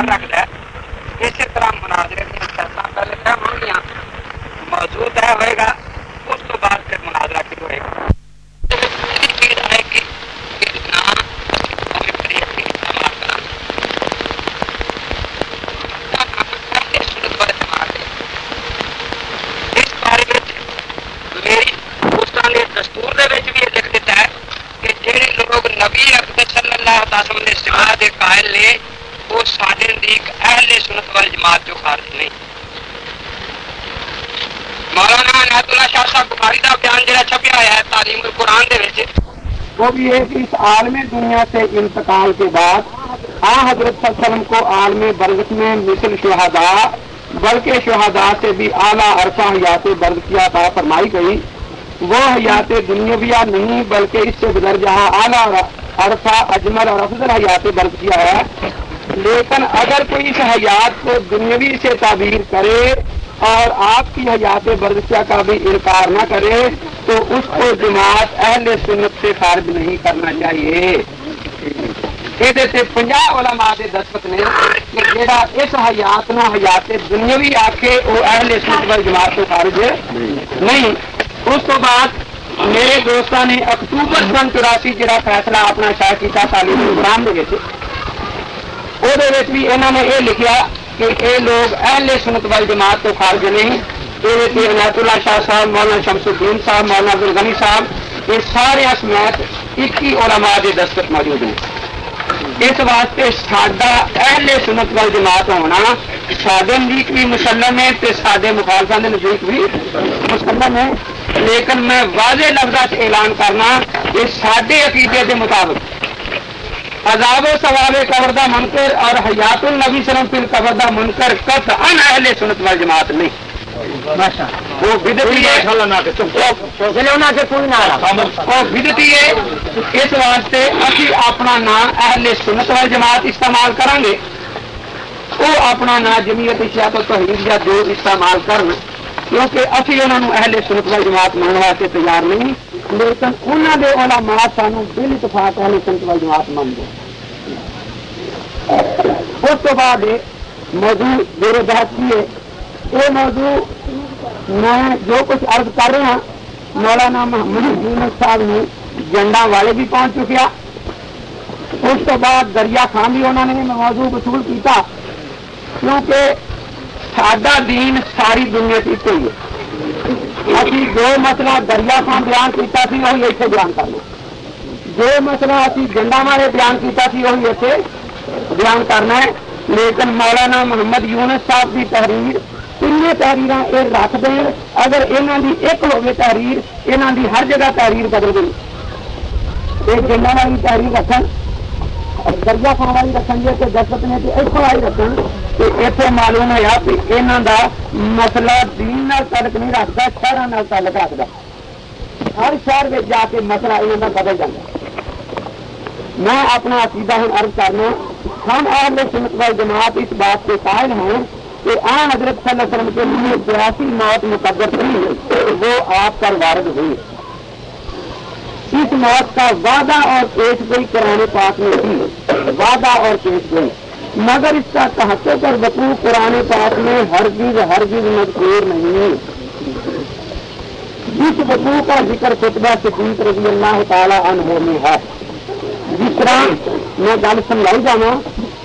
اپنی شرطوں کا خیال رکھتا ہے اسی طرح مناظرے دیا شرط پہلے طے ہو گیا موضوع طے ہوئے گا اس تو بعد پھر مناظرہ شروع ہوئے گا دستور بھی یہ لکھ دیتا ہے کہ جہے لوگ نبی اکبر صلی اللہ تعالی نے سوا کے قائل نے وہ سارے نزدیک اہل سنت وال جماعت جو خارج نہیں مولانا عنایت اللہ شاہ صاحب بخاری کا بیان جہاں چھپیا ہوا ہے تعلیم القرآن دے وہ بھی ہے کہ اس عالم دنیا سے انتقال کے بعد، آ حضرت صلی اللہ علیہ وسلم کو عالم برگت میں مثل شہداء، بلکہ شہداء سے بھی اعلیٰ عرصہ حیات برد کیا تھا فرمائی گئی وہ حیات دنیاویہ نہیں، بلکہ اس سے گزر جہاں اعلیٰ عرصہ، اجمل اور افضل حیات برد کیا ہے لیکن اگر کوئی اس حیات کو دنیاوی سے تعبیر کرے اور آپ کی حیات برسیا کا بھی انکار نہ کرے تو اس کو جماعت اہل سنت سے خارج نہیں کرنا چاہیے۔ یہ پنجا علماء دے دستخط نے کہ جہاں اس حیات نو حیات دنیاوی آکھے وہ اہل سنت وال جماعت سے خارج نہیں، اس تو بعد میرے دوستوں نے اکتوبر سن چوراسی جہاں فیصلہ اپنا شاید کیا تعلیم قرآن وہ بھی انہوں نے یہ لکھا کہ یہ لوگ اہل سنت والی جماعت تو خارج نہیں یہ عنایت اللہ شاہ صاحب، مولانا شمس الدین صاحب، مولانا عبد الغنی صاحب، یہ سارے سمیت ایک ہی علماء کے دستخط موجود ہیں۔ اس واسطے سڈا اہل سنت والی جماعت ہونا سڈے نزدیک بھی مسلم ہے تو سارے مخالفہ کے نزدیک بھی مسلم ہے لیکن میں واضح لفظ اعلان کرنا کہ سڈے عقیدے کے مطابق۔ عذاب و ثواب قبر دا منکر اور حیات النبی سلم فی قبر دا منکر کت ان اہل سنت وال جماعت نہیں۔ وہ بدتی ہے اس واسطے ابھی اپنا نام اہل سنت وال جماعت استعمال کریں گے وہ اپنا نام جمیت اشیات و توحید یا جو استعمال کرن کیونکہ ابھی انہوں اہل سنت وال جماعت من واسطے تیار نہیں لیکن انہوں نے علماء سانو دل اتفاق اہل سنت وال جماعت من دو اس تو بعد موضوع میرے بحث کی ہے یہ موضوع میں جو کچھ عرض کر رہا مولانا محمد یونس صاحب نے جنڈا والے بھی پہنچ چکیا اس تو بعد دریا خان بھی انہوں نے موضوع وصول کیتا، کیونکہ سڈا دین ساری دنیا کی کوئی ہے۔ ابھی جو مسئلہ دریا خان بیان کیتا سی، وہی اتنے بیان کر لو جو مسئلہ ابھی جنڈا والے بیان کیتا سی، وہی اتنے بیان کرنا ہے۔ لیکن مولانا محمد یونس صاحب کی تحریر تین تحریر یہ رکھ دیں اگر یہاں کی ایک ہوگی تحریر یہاں کی ہر جگہ تحریر بدل گئی ایک والی تحریر رکھن درجہ خان والی رکھن جی دستخط نے اتوں والی رکھن اتنے معلوم ہوا کہ یہاں کا مسئلہ دین تعلق نہیں رکھتا شہروں تعلق رکھتا ہر شہر میں جا کے مسئلہ یہاں کا بدل جاتا میں اپنا عقیدہ ہوں عرض کرنا ہم اہل سنت وال جماعت اس بات کے قائل ہیں کہ آن حضرت صلی اللہ علیہ وسلم کے لیے بیاسی موت مقدر نہیں وہ آپ پر وارد ہوئی۔ اس موت کا وعدہ اور پیش گئی کرانے پاک میں تھی وعدہ اور پیش گئی مگر اس کا تحقیق اور وقوع قرآن پاک میں ہر چیز ہر چیز مجبور نہیں جس وقوع کا ذکر خطبہ صدیق رضی اللہ تعالی عنہ میں ہے، جس طرح میں گل سمجھائی جانا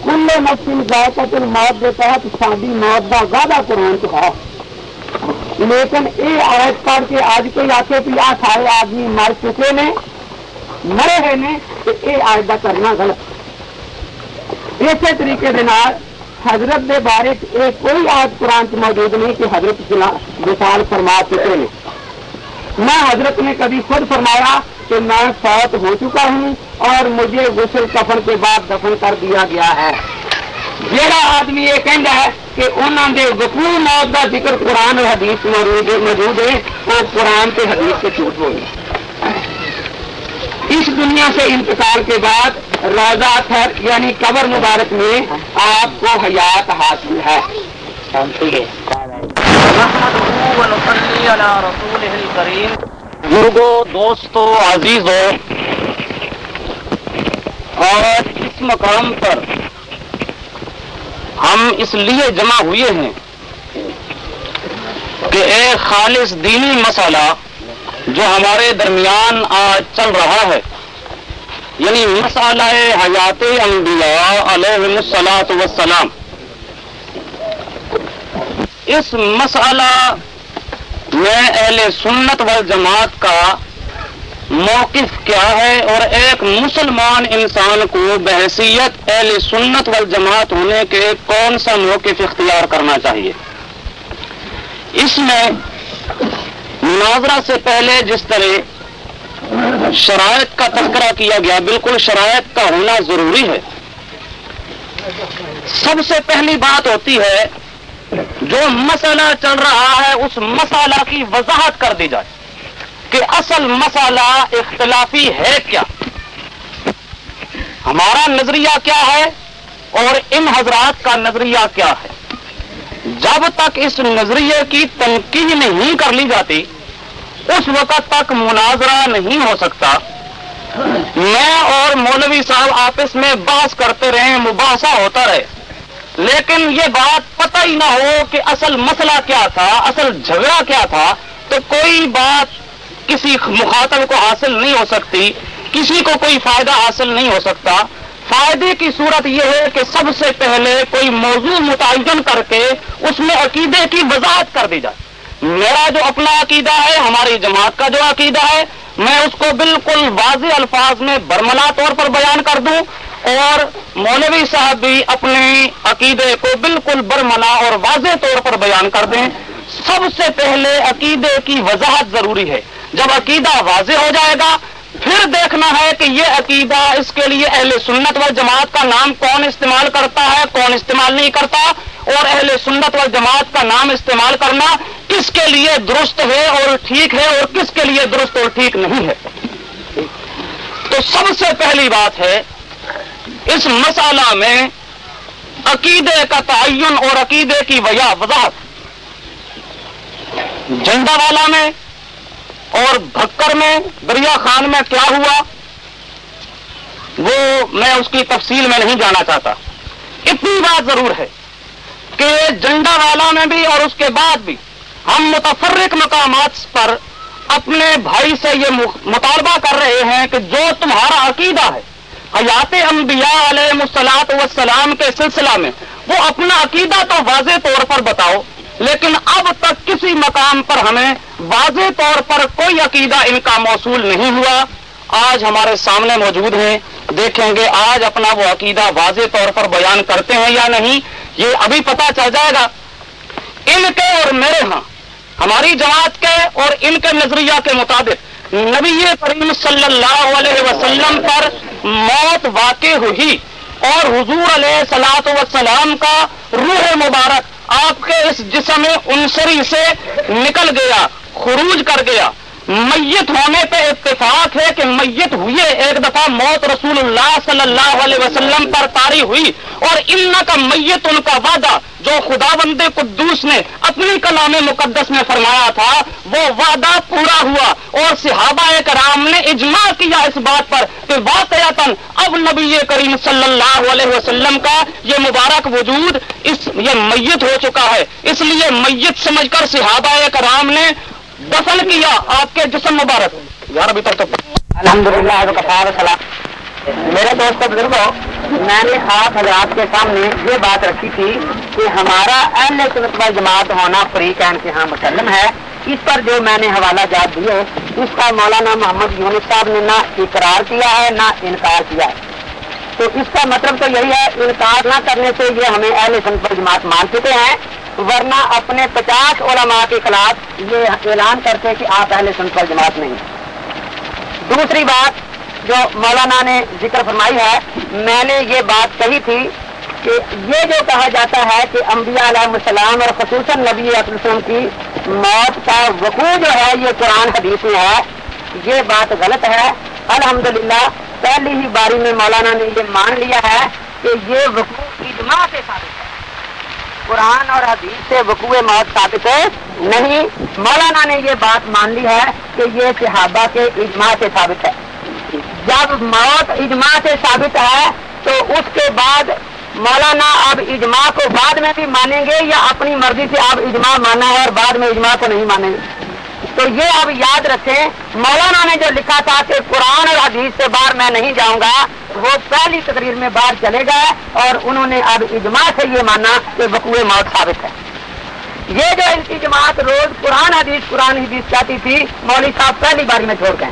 کل نفسی ذائقت موت کے تحت ساری موت کا وعدہ قرآن چاہ لیکن یہ آیت پڑھ کے آج کوئی آخے کہ آ سارے آدمی مر چکے نے، مرے ہوئے نے، تو یہ آج کا کرنا غلط۔ اسی طریقے حضرت کے بارے یہ کوئی آج قرآن چ موجود نہیں کہ حضرت مثال فرما چکے ہیں۔ نہ حضرت نے کبھی خود فرمایا کہ میں فوت ہو چکا ہوں اور مجھے غسل کفن کے بعد دفن کر دیا گیا ہے۔ جہاں آدمی یہ کہہ ہے کہ انہوں نے وقوع موت کا ذکر قرآن اور حدیث موجود ہے وہ قرآن کے حدیث سے چھوٹ ہو اس دنیا سے انتقال کے بعد روزہ تھر یعنی قبر مبارک میں آپ کو حیات حاصل ہے۔ دوستوں عزیزوں اور اس مقام پر ہم اس لیے جمع ہوئے ہیں کہ ایک خالص دینی مسئلہ جو ہمارے درمیان آج چل رہا ہے یعنی مسئلہ حیات انبیاء علیہ السلاۃ وسلام اس مسئلہ میں اہل سنت والجماعت کا موقف کیا ہے اور ایک مسلمان انسان کو بحثیت اہل سنت والجماعت ہونے کے کون سا موقف اختیار کرنا چاہیے؟ اس میں مناظرہ سے پہلے جس طرح شرائط کا تذکرہ کیا گیا، بالکل شرائط کا ہونا ضروری ہے۔ سب سے پہلی بات ہوتی ہے، جو مسئلہ چل رہا ہے، اس مسئلہ کی وضاحت کر دی جائے۔ کہ اصل مسئلہ اختلافی ہے کیا؟ ہمارا نظریہ کیا ہے اور ان حضرات کا نظریہ کیا ہے؟ جب تک اس نظریے کی تنقید نہیں کر لی جاتی، اس وقت تک مناظرہ نہیں ہو سکتا۔ میں اور مولوی صاحب آپس میں باس کرتے رہے، مباحثہ ہوتا رہے۔ لیکن یہ بات پتہ ہی نہ ہو کہ اصل مسئلہ کیا تھا، اصل جھگڑا کیا تھا، تو کوئی بات کسی مخاطب کو حاصل نہیں ہو سکتی، کسی کو کوئی فائدہ حاصل نہیں ہو سکتا۔ فائدے کی صورت یہ ہے کہ سب سے پہلے کوئی موضوع متعین کر کے اس میں عقیدے کی وضاحت کر دی جائے۔ میرا جو اپنا عقیدہ ہے، ہماری جماعت کا جو عقیدہ ہے، میں اس کو بالکل واضح الفاظ میں برملا طور پر بیان کر دوں۔ اور مولوی صاحب بھی اپنے عقیدے کو بالکل برملا اور واضح طور پر بیان کر دیں۔ سب سے پہلے عقیدے کی وضاحت ضروری ہے۔ جب عقیدہ واضح ہو جائے گا، پھر دیکھنا ہے کہ یہ عقیدہ اس کے لیے اہل سنت و جماعت کا نام کون استعمال کرتا ہے، کون استعمال نہیں کرتا، اور اہل سنت و جماعت کا نام استعمال کرنا کس کے لیے درست ہے اور ٹھیک ہے اور کس کے لیے درست اور ٹھیک نہیں ہے۔ تو سب سے پہلی بات ہے، اس مسئلہ میں عقیدے کا تعین اور عقیدے کی وجہ وضاحت۔ جنڈا والا میں اور بھکر میں، دریا خان میں کیا ہوا؟ وہ میں اس کی تفصیل میں نہیں جانا چاہتا۔ اتنی بات ضرور ہے کہ جنڈا والا میں بھی اور اس کے بعد بھی ہم متفرق مقامات پر اپنے بھائی سے یہ مطالبہ کر رہے ہیں کہ جو تمہارا عقیدہ ہے، حیات انبیاء علیہ مسلاط وسلام کے سلسلہ میں، وہ اپنا عقیدہ تو واضح طور پر بتاؤ۔ لیکن اب تک کسی مقام پر ہمیں واضح طور پر کوئی عقیدہ ان کا موصول نہیں ہوا۔ آج ہمارے سامنے موجود ہیں۔ دیکھیں گے آج اپنا وہ عقیدہ واضح طور پر بیان کرتے ہیں یا نہیں، یہ ابھی پتا چل جائے گا۔ ان کے اور میرے ہاں ہماری جماعت کے اور ان کے نظریہ کے مطابق نبی کریم صلی اللہ علیہ وسلم پر موت واقع ہوئی اور حضور علیہ سلاط وسلام کا روح مبارک آپ کے اس جسم انصری سے نکل گیا خروج کر گیا۔ میت ہونے پہ اتفاق ہے کہ میت ہوئے ایک دفعہ موت رسول اللہ صلی اللہ علیہ وسلم پر تاری ہوئی اور ان کا میت ان کا وعدہ جو خدا بند قدوس نے اپنی کلام مقدس میں فرمایا تھا، وہ وعدہ پورا ہوا اور صحابہ کرام نے اجماع کیا اس بات پر کہ واقعات اب نبی کریم صلی اللہ علیہ وسلم کا یہ مبارک وجود اس یہ میت ہو چکا ہے۔ اس لیے میت سمجھ کر صحابہ کرام نے دفن کیا، آپ کے جسم مبارک۔ یار، ابھی تک الحمد للہ میرے دوست بزرگوں میں نے آپ حضرات کے سامنے یہ بات رکھی تھی کہ ہمارا اہل سنت و جماعت ہونا فری کین کے ہاں مسلم ہے۔ اس پر جو میں نے حوالہ جات دیے اس کا مولانا محمد یونس صاحب نے نہ اقرار کیا ہے، نہ انکار کیا ہے۔ تو اس کا مطلب تو یہی ہے، انکار نہ کرنے سے یہ ہمیں اہل سنت و جماعت مان چکے ہیں۔ ورنہ اپنے پچاس علماء کے خلاف یہ اعلان کرتے کہ آپ اہل سنت و جماعت نہیں دوسری بات جو مولانا نے ذکر فرمائی ہے، میں نے یہ بات کہی تھی کہ یہ جو کہا جاتا ہے کہ انبیاء علیہ السلام اور خصوصاً نبی وسلم کی موت کا وقوع جو ہے، یہ قرآن حدیث میں ہے، یہ بات غلط ہے۔ الحمدللہ، پہلی ہی باری میں مولانا نے یہ مان لیا ہے کہ یہ وقوع اجماع سے ثابت ہے۔ قرآن اور حدیث سے وقوع موت ثابت ہے۔ نہیں، مولانا نے یہ بات مان لی ہے کہ یہ صحابہ کے اجماع سے ثابت ہے۔ جب موت اجماع سے ثابت ہے، تو اس کے بعد مولانا اب اجماع کو بعد میں بھی مانیں گے یا اپنی مرضی سے آپ اجماع مانا ہے اور بعد میں اجماع کو نہیں مانیں گے؟ تو یہ اب یاد رکھیں، مولانا نے جو لکھا تھا کہ قرآن اور حدیث سے باہر میں نہیں جاؤں گا وہ پہلی تقریر میں باہر چلے گئے اور انہوں نے اب اجماع سے یہ مانا کہ وقوع موت ثابت ہے۔ یہ جو ان کی جماعت روز قرآن حدیث قرآن حدیث چاہتی تھی، مولوی صاحب پہلی باری میں چھوڑ گئے۔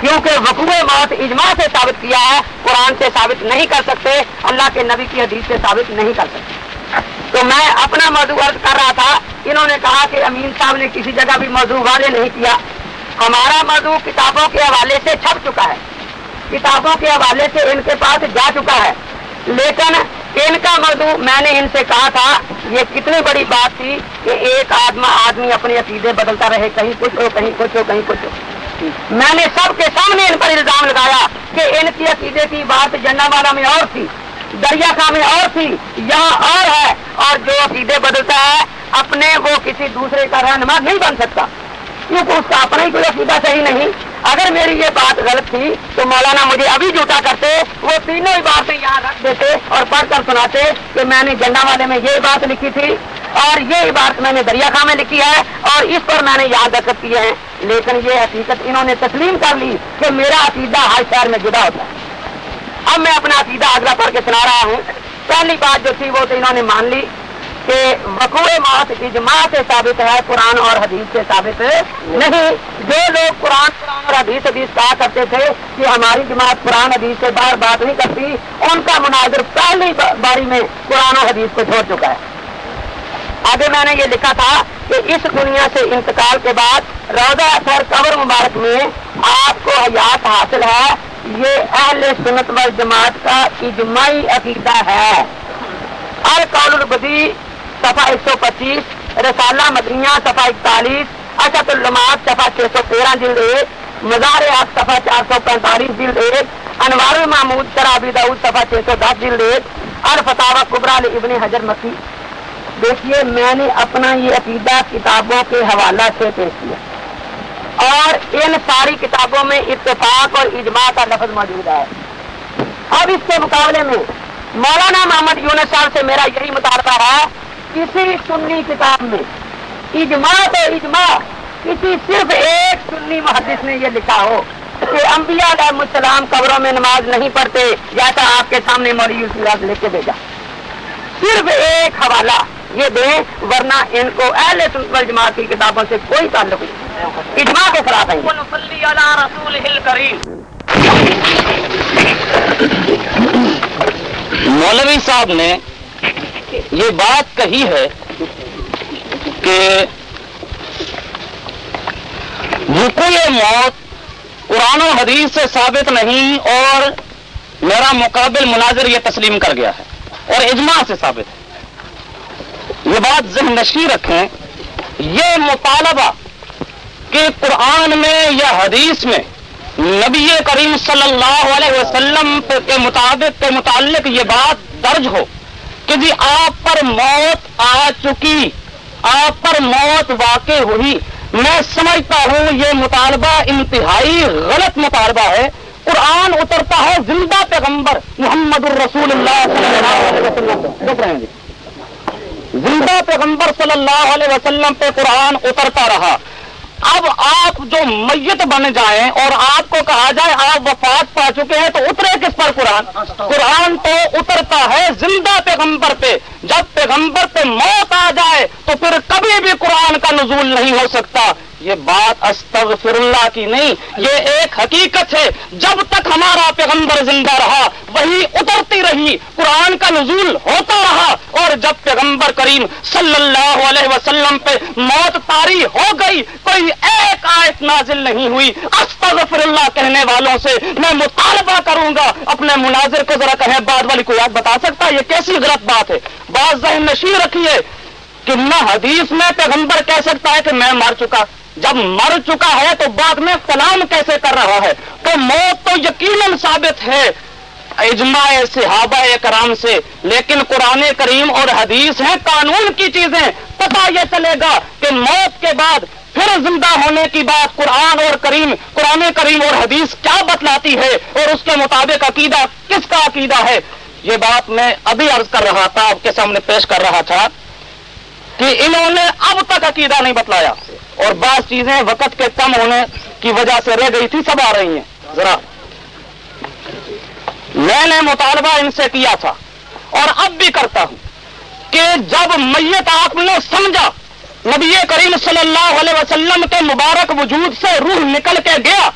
کیونکہ وقوع موت اجماع سے ثابت کیا ہے، قرآن سے ثابت نہیں کر سکتے، اللہ کے نبی کی حدیث سے ثابت نہیں کر سکتے۔ تو میں اپنا موضوع عرض کر رہا تھا، انہوں نے کہا کہ امین صاحب نے کسی جگہ بھی موضوع واضح نہیں کیا۔ ہمارا موضوع کتابوں کے حوالے سے چھپ چکا ہے۔ کتابوں کے حوالے سے ان کے پاس جا چکا ہے۔ لیکن ان کا موضوع میں نے ان سے کہا تھا، یہ کتنی بڑی بات تھی کہ ایک آدمی آدمی اپنے عقیدے بدلتا رہے، کہیں کچھ ہو، کہیں کچھ ہو، کہیں کچھ ہو۔ میں نے سب کے سامنے ان پر الزام لگایا کہ ان کی عقیدے کی بات جنا والا میں اور تھی، دریا خاں میں اور تھی، یہاں اور ہے۔ اور جو عقیدے بدلتا ہے، اپنے وہ کسی دوسرے کا رہنما نہیں بن سکتا، کیونکہ اس کا اپنا ہی کوئی عقیدہ صحیح نہیں۔ اگر میری یہ بات غلط تھی تو مولانا مجھے ابھی جھوٹا کرتے، وہ تینوں ہی باتیں یہاں رکھ دیتے اور پڑھ کر سناتے کہ میں نے جنڈا والے میں یہ بات لکھی تھی اور یہ بات میں نے دریا خاں میں لکھی ہے اور اس پر میں نے یاد رکھ کیے ہیں لیکن یہ حقیقت انہوں نے تسلیم کر لی کہ میرا عقیدہ ہر شہر میں جدا ہوتا ہے۔ اب میں اپنا عقیدہ آگرہ پڑھ کے سنا رہا ہوں۔ پہلی بات جو تھی وہ تو انہوں نے مان لی۔ کہ وقوع موت اجماع سے ثابت ہے، قرآن اور حدیث سے ثابت نہیں۔ جو لوگ قرآن قرآن اور حدیث حدیث کہا کرتے تھے کہ ہماری جماعت قرآن، حدیث سے باہر بات نہیں کرتی، ان کا مناظر پہلی باری میں قرآن و حدیث کو چھوڑ چکا ہے۔ آگے میں نے یہ لکھا تھا کہ اس دنیا سے انتقال کے بعد روزہ اثر قبر مبارک میں آپ کو حیات حاصل ہے۔ یہ اہل سنت و جماعت کا اجماعی عقیدہ ہے۔ القول البدی صفحہ ایک سو پچیس، رسالہ مدنیہ صفحہ اکتالیس، اشد المات صفحہ چھ سو تیرہ، جلد ایک، مزار آج صفحہ چار سو پینتالیس، جلد ایک، انوار محمود شرابی داؤد صفحہ چھ سو دس، جلد ایک الفتاوا قبرا ابن حجر مکی دیکھیے، میں نے اپنا یہ عقیدہ کتابوں کے حوالہ سے پیش کیا۔ اور ان ساری کتابوں میں اتفاق اور اجماع کا لفظ موجود ہے۔ اب اس کے مقابلے میں مولانا محمد یونس صاحب سے میرا یہی مطالبہ ہے کسی سنی کتاب میں اجماع تو اجماع کسی صرف ایک سنی محدث نے یہ لکھا ہو کہ انبیاء علیہ السلام قبروں میں نماز نہیں پڑھتے جیسا آپ کے سامنے موری لے کے بھیجا۔ صرف ایک حوالہ یہ دیں ورنہ ان کو اہل سنت جماعت کی کتابوں سے کوئی تعلق نہیں۔ اجماع کے خلاف مولوی صاحب نے یہ بات کہی ہے کہ وقوع موت قرآن و حدیث سے ثابت نہیں اور میرا مقابل مناظر یہ تسلیم کر گیا ہے اور اجماع سے ثابت ہے۔ یہ بات ذہن نشی رکھیں، یہ مطالبہ کہ قرآن میں یا حدیث میں نبی کریم صلی اللہ علیہ وسلم کے مطابق کے متعلق یہ بات درج ہو۔ کہ جی آپ پر موت آ چکی، آپ پر موت واقع ہوئی۔ میں سمجھتا ہوں یہ مطالبہ انتہائی غلط مطالبہ ہے۔ قرآن اترتا ہے، زندہ پیغمبر محمد الرسول اللہ صلی اللہ علیہ وسلم۔ جی۔ زندہ پیغمبر صلی اللہ علیہ وسلم پہ قرآن اترتا رہا۔ اب آپ جو میت بن جائیں اور آپ کو کہا جائے آپ وفات پا چکے ہیں تو اترے کس پر قرآن؟ قرآن تو اترتا ہے زندہ پیغمبر پہ۔ جب پیغمبر پہ موت آ جائے تو پھر کبھی بھی قرآن کا نزول نہیں ہو سکتا۔ یہ بات استغفر اللہ کی نہیں، یہ ایک حقیقت ہے۔ جب تک ہمارا پیغمبر زندہ رہا، وہی اترتی رہی، قرآن کا نزول ہوتا رہا اور جب پیغمبر کریم صلی اللہ علیہ وسلم پہ موت تاری ہو گئی، کوئی ایک آیت نازل نہیں ہوئی۔ استغفر اللہ کہنے والوں سے میں مطالبہ کروں گا۔ اپنے مناظر کو ذرا کہیں، بعد والی کو یاد بتا سکتا؟ یہ کیسی غلط بات ہے؟ بات ذہن نشی رکھیے کہ نہ حدیث میں پیغمبر کہہ سکتا ہے کہ میں مر چکا۔ جب مر چکا ہے تو بعد میں سلام کیسے کر رہا ہے؟ تو موت تو یقیناً ثابت ہے۔ اجماع صحابہ کرام سے، لیکن قرآن کریم اور حدیث ہیں، قانون کی چیزیں۔ پتا یہ چلے گا کہ موت کے بعد پھر زندہ ہونے کی بات قرآن اور کریم، قرآن کریم اور حدیث کیا بتلاتی ہے اور اس کے مطابق عقیدہ، کس کا عقیدہ ہے؟ یہ بات میں ابھی عرض کر رہا تھا، آپ کے سامنے پیش کر رہا تھا کہ انہوں نے اب تک عقیدہ نہیں بتلایا۔ اور بعض چیزیں وقت کے کم ہونے کی وجہ سے رہ گئی تھی، سب آ رہی ہیں۔ ذرا۔ میں نے مطالبہ ان سے کیا تھا اور اب بھی کرتا ہوں کہ جب میت آپ نے سمجھا، نبی کریم صلی اللہ علیہ وسلم کے مبارک وجود سے روح نکل کے گیا،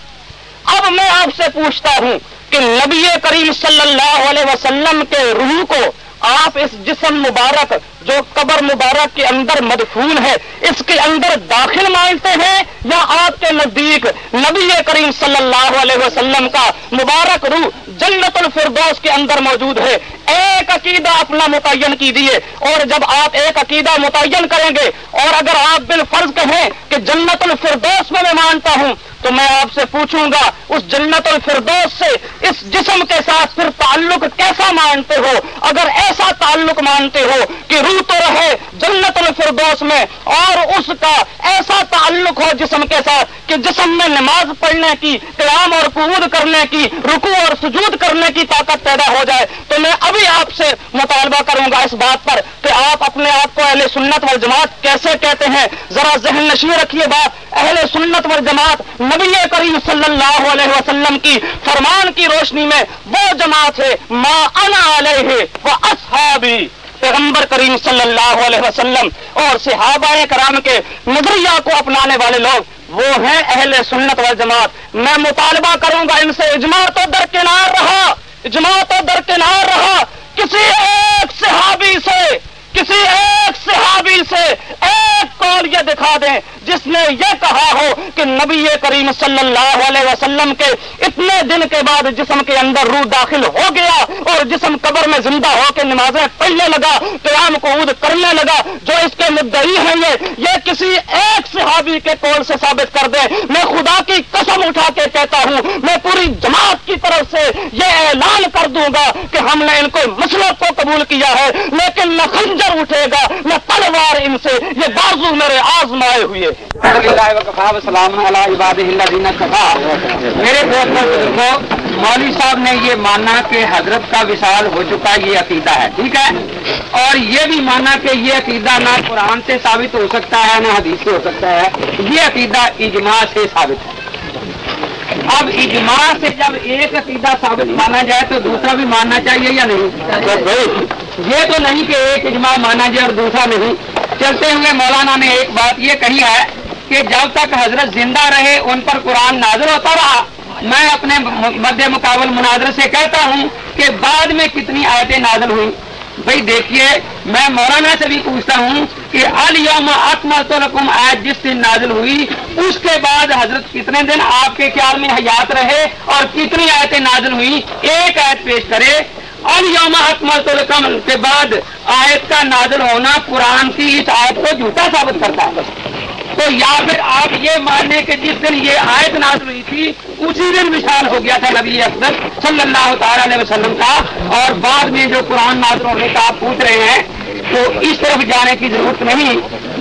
اب میں آپ سے پوچھتا ہوں کہ نبی کریم صلی اللہ علیہ وسلم کے روح کو آپ اس جسم مبارک جو قبر مبارک کے اندر مدفون ہے، اس کے اندر داخل مانتے ہیں یا آپ کے نزدیک نبی کریم صلی اللہ علیہ وسلم کا مبارک روح جنت الفردوس کے اندر موجود ہے۔ ایک عقیدہ اپنا متعین کیجیے اور جب آپ ایک عقیدہ متعین کریں گے، اور اگر آپ بالفرض کہیں کہ جنت الفردوس میں میں مانتا ہوں تو میں آپ سے پوچھوں گا، اس جنت الفردوس سے اس جسم کے ساتھ پھر تعلق کیسا مانتے ہو؟ اگر ایسا تعلق مانتے ہو کہ روح تو رہے جنت الفردوس میں اور اس کا ایسا تعلق ہو جسم کے ساتھ کہ جسم میں نماز پڑھنے کی، قیام اور قعود کرنے کی رکو اور سجود کرنے کی طاقت پیدا ہو جائے، تو میں ابھی آپ سے مطالبہ کروں گا اس بات پر کہ آپ اپنے آپ کو اہل سنت و جماعت کیسے کہتے ہیں؟ ذرا ذہن نشی رکھیے بات، اہل سنت و جماعت نبی کریم صلی اللہ علیہ وسلم کی فرمان کی روشنی میں وہ جماعت ہے، ما انا علیہ وہ اصحابی۔ پیغمبر کریم صلی اللہ علیہ وسلم اور صحابہ کرام کے نظریہ کو اپنانے والے لوگ وہ ہیں اہل سنت و جماعت میں مطالبہ کروں گا ان سے، اجماع تو درکنار رہا، اجماع تو درکنار رہا، کسی ایک صحابی سے کسی ایک صحابی سے ایک کون یہ دکھا دیں جس نے یہ کہا ہو کہ نبی کریم صلی اللہ علیہ وسلم کے اتنے دن کے بعد جسم کے اندر روح داخل ہو گیا اور جسم قبر میں زندہ ہو کے نمازیں پڑھنے لگا، قیام کو کرنے لگا، جو اس کے مدعی ہیں یہ یہ کسی ایک صحابی کے قول سے ثابت کر دے میں خدا کی قسم اٹھا کے کہتا ہوں، میں پوری جماعت کی طرف سے یہ اعلان کر دوں گا کہ ہم نے ان کو مسلط کو قبول کیا ہے، لیکن نہ خنجر اٹھے گا، نہ تلوار ان سے، یہ بازو میرے آزمائے ہوئے میرے مولوی صاحب نے یہ مانا کہ حضرت کا وصال ہو چکا یہ عقیدہ ہے، ٹھیک ہے؟ اور یہ بھی مانا کہ یہ عقیدہ نہ قرآن سے ثابت ہو سکتا ہے، نہ حدیث سے ہو سکتا ہے۔ یہ عقیدہ اجماع سے ثابت ہے۔ اب اجماع سے جب ایک عقیدہ ثابت مانا جائے تو دوسرا بھی ماننا چاہیے یا نہیں؟ یہ تو نہیں کہ ایک اجماع مانا جائے اور دوسرا نہیں۔ چلتے ہوئے مولانا نے ایک بات یہ کہی ہے کہ جب تک حضرت زندہ رہے ان پر قرآن نازل ہوتا رہا، میں اپنے مد مقابل مناظر سے کہتا ہوں کہ بعد میں کتنی آیتیں نازل ہوئی بھائی دیکھیے، میں مولانا سے بھی پوچھتا ہوں کہ الوم اکمل رقم آیت جس دن نازل ہوئی، اس کے بعد حضرت کتنے دن آپ کے خیال میں حیات رہے اور کتنی آیتیں نازل ہوئی؟ ایک آیت پیش کرے الوم اکمل رقم کے بعد آیت کا نازل ہونا قرآن کی اس آیت کو جھوٹا ثابت کرتا ہے۔ تو یا پھر آپ یہ ماننے کہ جس دن یہ آیت نازل ہوئی تھی اسی دن مثال ہو گیا تھا نبی اکبر صلی اللہ تعالی علیہ وسلم کا، اور بعد میں جو قرآن نازل ہونے کا آپ پوچھ رہے ہیں، تو اس طرف جانے کی ضرورت نہیں۔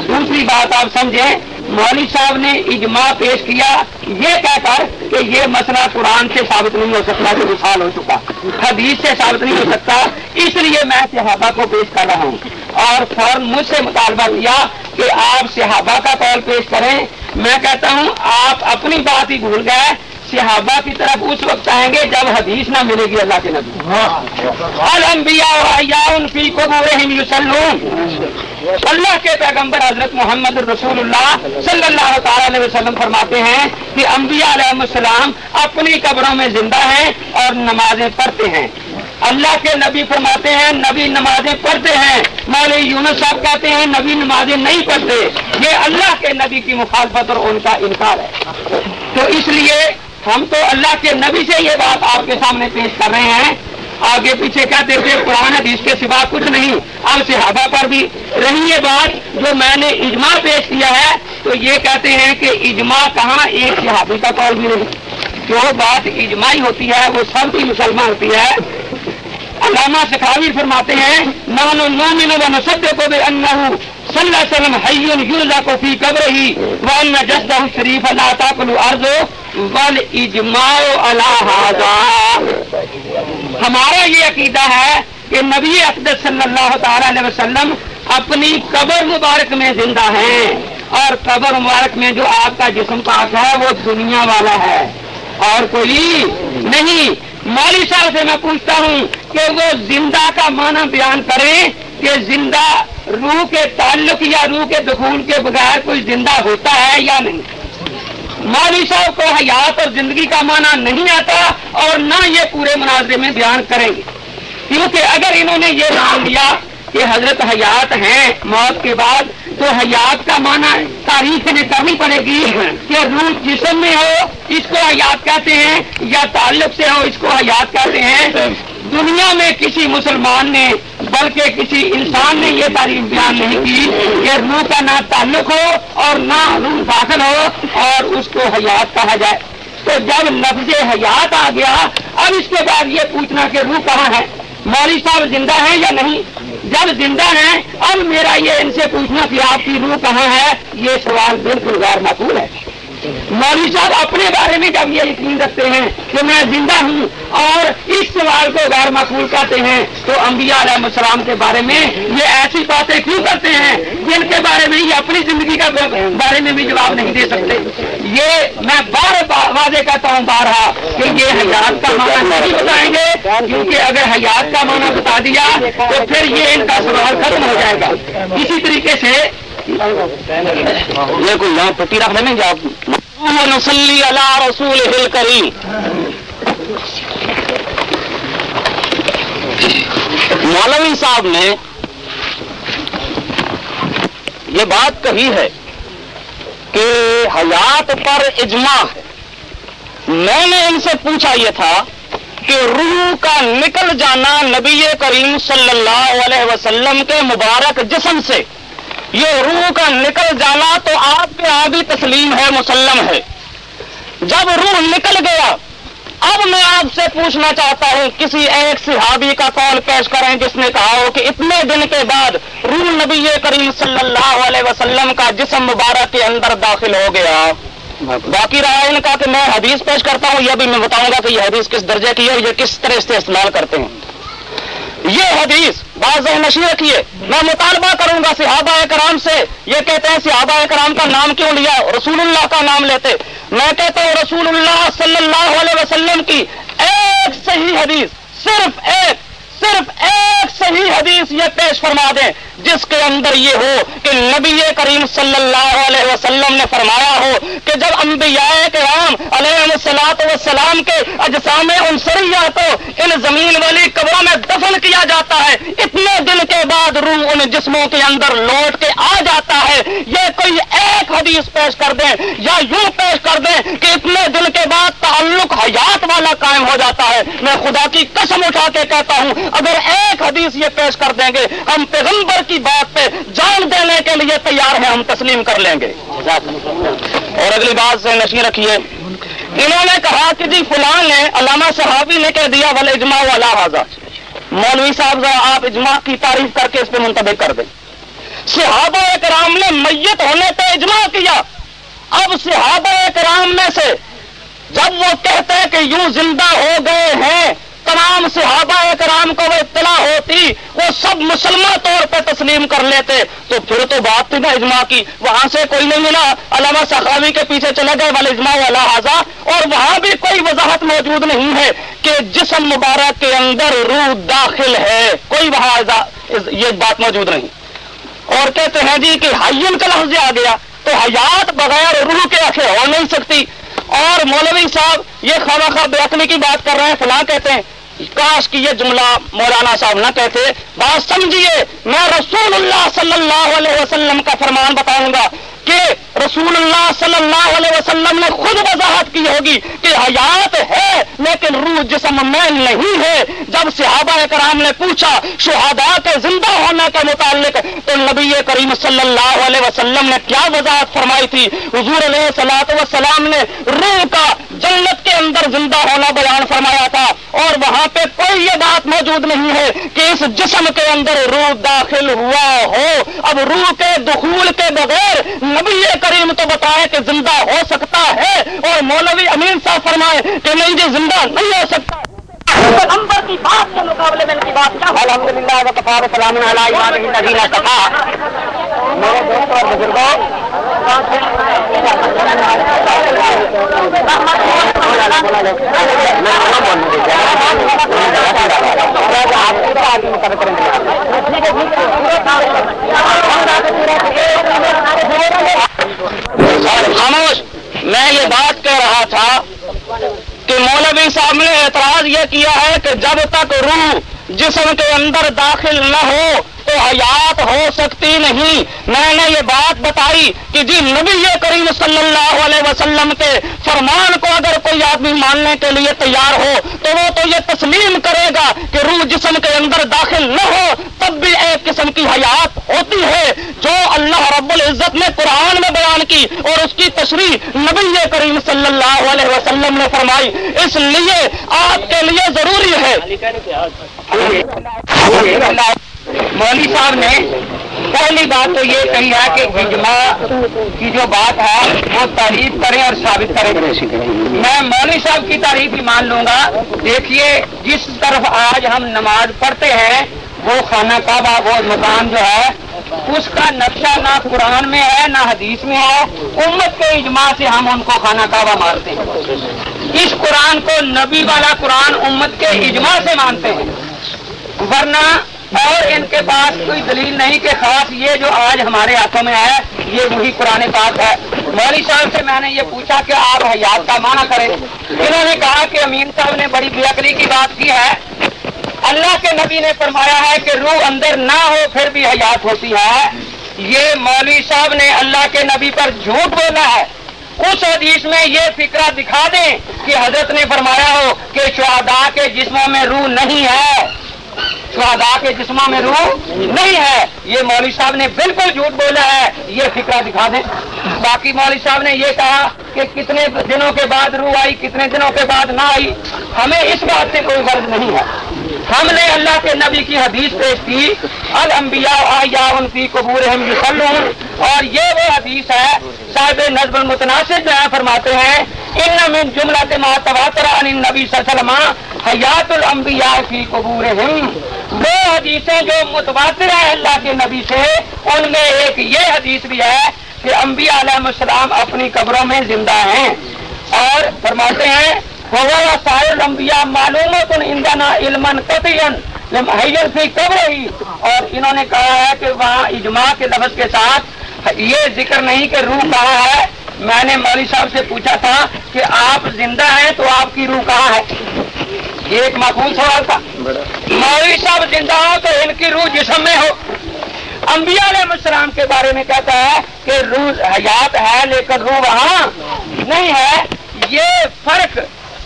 دوسری بات آپ سمجھیں، مولوی صاحب نے اجماع پیش کیا، یہ کہہ کر کہ یہ مسئلہ قرآن سے ثابت نہیں ہو سکتا کہ مثال ہو چکا۔ حدیث سے ثابت نہیں ہو سکتا، اس لیے میں صحابہ کو پیش کر رہا ہوں۔ اور فوراً مجھ سے مطالبہ کیا کہ آپ صحابہ کا قول پیش کریں۔ میں کہتا ہوں، آپ اپنی بات ہی بھول گئے صحابہ کی طرف اس وقت آئیں گے جب حدیث نہ ملے گی اللہ کے نبی۔ اللہ کے پیغمبر حضرت محمد رسول اللہ صلی اللہ تعالی علیہ وسلم فرماتے ہیں کہ انبیاء علیہ السلام اپنی قبروں میں زندہ ہیں اور نمازیں پڑھتے ہیں۔ اللہ کے نبی فرماتے ہیں، نبی نمازیں پڑھتے ہیں۔ مولوی یونس صاحب کہتے ہیں، نبی نمازیں نہیں پڑھتے۔ یہ اللہ کے نبی کی مخالفت اور ان کا انکار ہے۔ تو اس لیے ہم تو اللہ کے نبی سے یہ بات آپ کے سامنے پیش کر رہے ہیں۔ آگے پیچھے کہتے تھے قرآن حدیث کے سوا کچھ نہیں۔ اب صحابہ پر بھی رہی یہ بات جو میں نے اجماع پیش کیا ہے، تو یہ کہتے ہیں کہ اجماع کہاں ایک صحابی کا قول بھی نہیں جو بات اجماعی ہوتی ہے، وہ سب کی مسلمان ہوتی ہے۔ علامہ سکھاوی فرماتے ہیں نانو نومن و نصدے کو بھی انہو صلی اللہ علیہ وسلم حیون یوزا کو فی قبر ہی وان جسدہ شریف اللہ تاکلو ارضو ول اجماع ہمارا یہ عقیدہ ہے کہ نبی اقدس صلی اللہ تعالی علیہ وسلم اپنی قبر مبارک میں زندہ ہیں اور قبر مبارک میں جو آپ کا جسم پاک ہے وہ دنیا والا ہے۔ اور کوئی نہیں مولوی صاحب سے میں پوچھتا ہوں کہ وہ زندہ کا معنی بیان کریں کہ زندہ روح کے تعلق یا روح کے دخول کے بغیر کوئی زندہ ہوتا ہے یا نہیں۔ مولوی صاحب کو حیات اور زندگی کا معنی نہیں آتا اور نہ یہ پورے مناظرے میں بیان کریں گے۔ کیونکہ اگر انہوں نے یہ مان لیا کہ حضرت حیات ہیں موت کے بعد، تو حیات کا معنی تاریخ نے کرنی پڑے گی کہ روح جسم میں ہو، اس کو حیات کہتے ہیں یا تعلق سے ہو، اس کو حیات کہتے ہیں۔ دنیا میں کسی مسلمان نے، بلکہ کسی انسان نے یہ تعلیم بیان نہیں کی کہ روح کا نہ تعلق ہو اور نہ روح داخل ہو اور اس کو حیات کہا جائے۔ تو جب لفظ حیات آ گیا، اب اس کے بعد یہ پوچھنا کہ روح کہاں ہے؟ مولوی صاحب زندہ ہیں یا نہیں؟ جب زندہ ہیں، اب میرا یہ ان سے پوچھنا کہ آپ کی روح کہاں ہے؟ یہ سوال بالکل غیر مقبول ہے۔ مولوی صاحب اپنے بارے میں جب یہ یقین رکھتے ہیں کہ میں زندہ ہوں اور اس سوال کو غیر مقبول کرتے ہیں، تو انبیاء علیہ السلام کے بارے میں یہ ایسی باتیں کیوں کرتے ہیں؟ جن کے بارے میں یہ اپنی زندگی کا بارے میں بھی جواب نہیں دے سکتے۔ یہ میں بار واضح کرتا ہوں بارہا کہ یہ حیات کا معنی نہیں بتائیں گے، کیونکہ اگر حیات کا معنی بتا دیا تو پھر یہ ان کا سوال ختم ہو جائے گا۔ اسی طریقے سے یہ کوئی یہاں پٹی رکھ دیں گے آپ نسلی اللہ رسول ہل کریم مولوی صاحب نے یہ بات کہی ہے کہ حیات پر اجماع ہے۔ میں نے ان سے پوچھا یہ تھا کہ روح کا نکل جانا نبی کریم صلی اللہ علیہ وسلم کے مبارک جسم سے یہ روح کا نکل جانا تو آپ کے آبی تسلیم ہے، مسلم ہے۔ جب روح نکل گیا، اب میں آپ سے پوچھنا چاہتا ہوں، کسی ایک صحابی کا قول پیش کریں جس نے کہا ہو کہ اتنے دن کے بعد روح نبی کریم صلی اللہ علیہ وسلم کا جسم مبارک کے اندر داخل ہو گیا۔ باقی رہا ان کا کہ میں حدیث پیش کرتا ہوں، یہ بھی میں بتاؤں گا کہ یہ حدیث کس درجے کی ہے اور یہ کس طرح سے استعمال کرتے ہیں۔ یہ حدیث واضح نشی رکھیے۔ میں مطالبہ کروں گا صحابہ کرام سے۔ یہ کہتے ہیں صحابہ کرام کا نام کیوں لیا؟ رسول اللہ کا نام لیتے۔ میں کہتا ہوں رسول اللہ صلی اللہ علیہ وسلم کی ایک صحیح حدیث، صرف ایک۔ صرف ایک صحیح حدیث یہ پیش فرما دیں، جس کے اندر یہ ہو کہ نبی کریم صلی اللہ علیہ وسلم نے فرمایا ہو کہ جب انبیاء کرام علیہ السلاط وسلام کے اجسام انسریا کو ان زمین والی قبروں میں دفن کیا جاتا ہے، اتنے دن کے بعد روح ان جسموں کے اندر لوٹ کے آ جاتا ہے۔ یہ کوئی ایک حدیث پیش کر دیں یا یوں پیش کر دیں کہ اتنے دن کے بعد تعلق حیات والا قائم ہو جاتا ہے۔ میں خدا کی قسم اٹھا کے کہتا ہوں اگر ایک حدیث یہ پیش کر دیں گے، ہم پیغمبر کی بات پہ جان دینے کے لیے تیار ہیں، ہم تسلیم کر لیں گے۔ اور اگلی بات سے نشی رکھیے۔ انہوں نے کہا کہ جی فلان نے علامہ صحابی نے کہہ دیا بل اجماع والا حاضہ مولوی صاحب، ذرا آپ اجماع کی تعریف کر کے اس پہ منتخب کر دیں۔ صحابہ کرام نے میت ہونے پہ اجماع کیا۔ اب صحابہ کرام میں سے جب وہ کہتے ہیں کہ یوں زندہ ہو گئے ہیں تمام صحابہ کرام کو وہ اطلاع ہوتی، وہ سب مسلمان طور پہ تسلیم کر لیتے۔ تو پھر تو بات تھی نا اجماع کی، وہاں سے کوئی نہیں ملا۔ علامہ صحابی کے پیچھے چلے گئے والے اجماع والا حاضہ اور وہاں بھی کوئی وضاحت موجود نہیں ہے کہ جسم مبارک کے اندر روح داخل ہے۔ کوئی وہاں یہ بات موجود نہیں۔ اور کہتے ہیں جی کہ حین کا لفظ آ گیا۔ تو حیات بغیر روح کے آخر ہو نہیں سکتی۔ اور مولوی صاحب یہ خواہ خواہ بے کی بات کر رہے ہیں، فلاں کہتے ہیں۔ کاش کہ یہ جملہ مولانا صاحب نہ کہتے۔ بات سمجھیے، میں رسول اللہ صلی اللہ علیہ وسلم کا فرمان بتاؤں گا کہ رسول اللہ صلی اللہ علیہ وسلم نے خود وضاحت کی ہوگی۔ حیات ہے، لیکن روح جسم میں نہیں ہے۔ جب صحابہ کرام نے پوچھا، شہداء کے زندہ ہونے کے متعلق تو نبی کریم صلی اللہ علیہ وسلم نے کیا وضاحت فرمائی تھی؟ حضور علیہ صلاح وسلام نے روح کا جنت کے اندر زندہ ہونا بیان فرمایا تھا۔ اور وہاں پہ کوئی یہ بات موجود نہیں ہے کہ اس جسم کے اندر روح داخل ہوا ہو۔ اب روح کے دخول کے بغیر نبی کریم تو بتائے کہ زندہ ہو سکتا ہے۔ اور مولوی امین صاحب فرمائے کہ نہیں جی زندہ نہیں ہو سکتا۔ نمبر کی بات کے مقابلے میں ان کی بات کیا الحمد للہ وقفار سلام علیہ کفا میرے دوست اور بزرگوں خاموش۔ میں یہ بات کہہ رہا تھا کہ مولوی صاحب نے اعتراض یہ کیا ہے کہ جب تک روح جسم کے اندر داخل نہ ہو تو حیات ہو سکتی نہیں۔ میں نے یہ بات بتائی کہ جی نبی کریم صلی اللہ علیہ وسلم کے فرمان کو اگر کوئی آدمی ماننے کے لیے تیار ہو تو وہ تو یہ تسلیم کرے گا کہ روح جسم کے اندر داخل نہ ہو، تب بھی ایک قسم کی حیات ہوتی ہے جو اللہ رب العزت نے قرآن کی اور اس کی تشریح نبی کریم صلی اللہ علیہ وسلم نے فرمائی۔ اس لیے آپ کے لیے ضروری ہے۔ مولوی صاحب نے پہلی بات تو یہ کہی ہے کہ اجماع کی جو بات ہے، وہ تعریف کریں اور ثابت کریں۔ میں مولوی صاحب کی تعریف ہی مان لوں گا۔ دیکھیے، جس طرف آج ہم نماز پڑھتے ہیں، وہ خانہ کعبہ، وہ مقام جو ہے اس کا نقشہ نہ قرآن میں ہے، نہ حدیث میں ہے۔ امت کے اجماع سے ہم ان کو خانہ کعبہ مانتے ہیں۔ اس قرآن کو نبی والا قرآن امت کے اجماع سے مانتے ہیں۔ ورنہ اور ان کے پاس کوئی دلیل نہیں کہ خاص یہ جو آج ہمارے ہاتھوں میں ہے، یہ وہی قرآن پاک ہے۔ مولوی صاحب سے میں نے یہ پوچھا کہ آپ حیات کا معنی کریں۔ انہوں نے کہا کہ امین صاحب نے بڑی بےعقلی کی بات کی ہے۔ اللہ کے نبی نے فرمایا ہے کہ روح اندر نہ ہو، پھر بھی حیات ہوتی ہے۔ یہ مولوی صاحب نے اللہ کے نبی پر جھوٹ بولا ہے۔ اس حدیث میں یہ فکرہ دکھا دیں کہ حضرت نے فرمایا ہو کہ شہدا کے جسموں میں روح نہیں ہے۔ شہدا کے جسموں میں روح نہیں ہے۔ یہ مولوی صاحب نے بالکل جھوٹ بولا ہے۔ یہ فکرہ دکھا دیں۔ باقی مولوی صاحب نے یہ کہا کہ کتنے دنوں کے بعد روح آئی، کتنے دنوں کے بعد نہ آئی۔ ہمیں اس بات سے کوئی غرض نہیں ہے۔ ہم نے اللہ کے نبی کی حدیث پیش کی، الانبیاء آیا ان کی قبور اور یہ وہ حدیث ہے، صاحب نظم المتناسب جو ہے فرماتے ہیں، ان من جملہ ما تواتر عن النبی صلی اللہ علیہ وسلم حیات الانبیاء فی قبورہم۔ وہ حدیثیں جو متواتر ہے اللہ کے نبی سے، ان میں ایک یہ حدیث بھی ہے کہ انبیاء علیہ السلام اپنی قبروں میں زندہ ہیں۔ اور فرماتے ہیں سارے لمبیا معلومات اندنا علم فی قبر ہی اور انہوں نے کہا ہے کہ وہاں اجماع کے لفظ کے ساتھ یہ ذکر نہیں کہ روح کہاں ہے۔ میں نے مولوی صاحب سے پوچھا تھا کہ آپ زندہ ہیں تو آپ کی روح کہاں ہے؟ یہ ایک معقول سوال تھا۔ مولوی صاحب زندہ ہو تو ان کی روح جسم میں ہو۔ انبیاء علیہ السلام کے بارے میں کہتا ہے کہ روح حیات ہے لیکن روح وہاں نہیں ہے۔ یہ فرق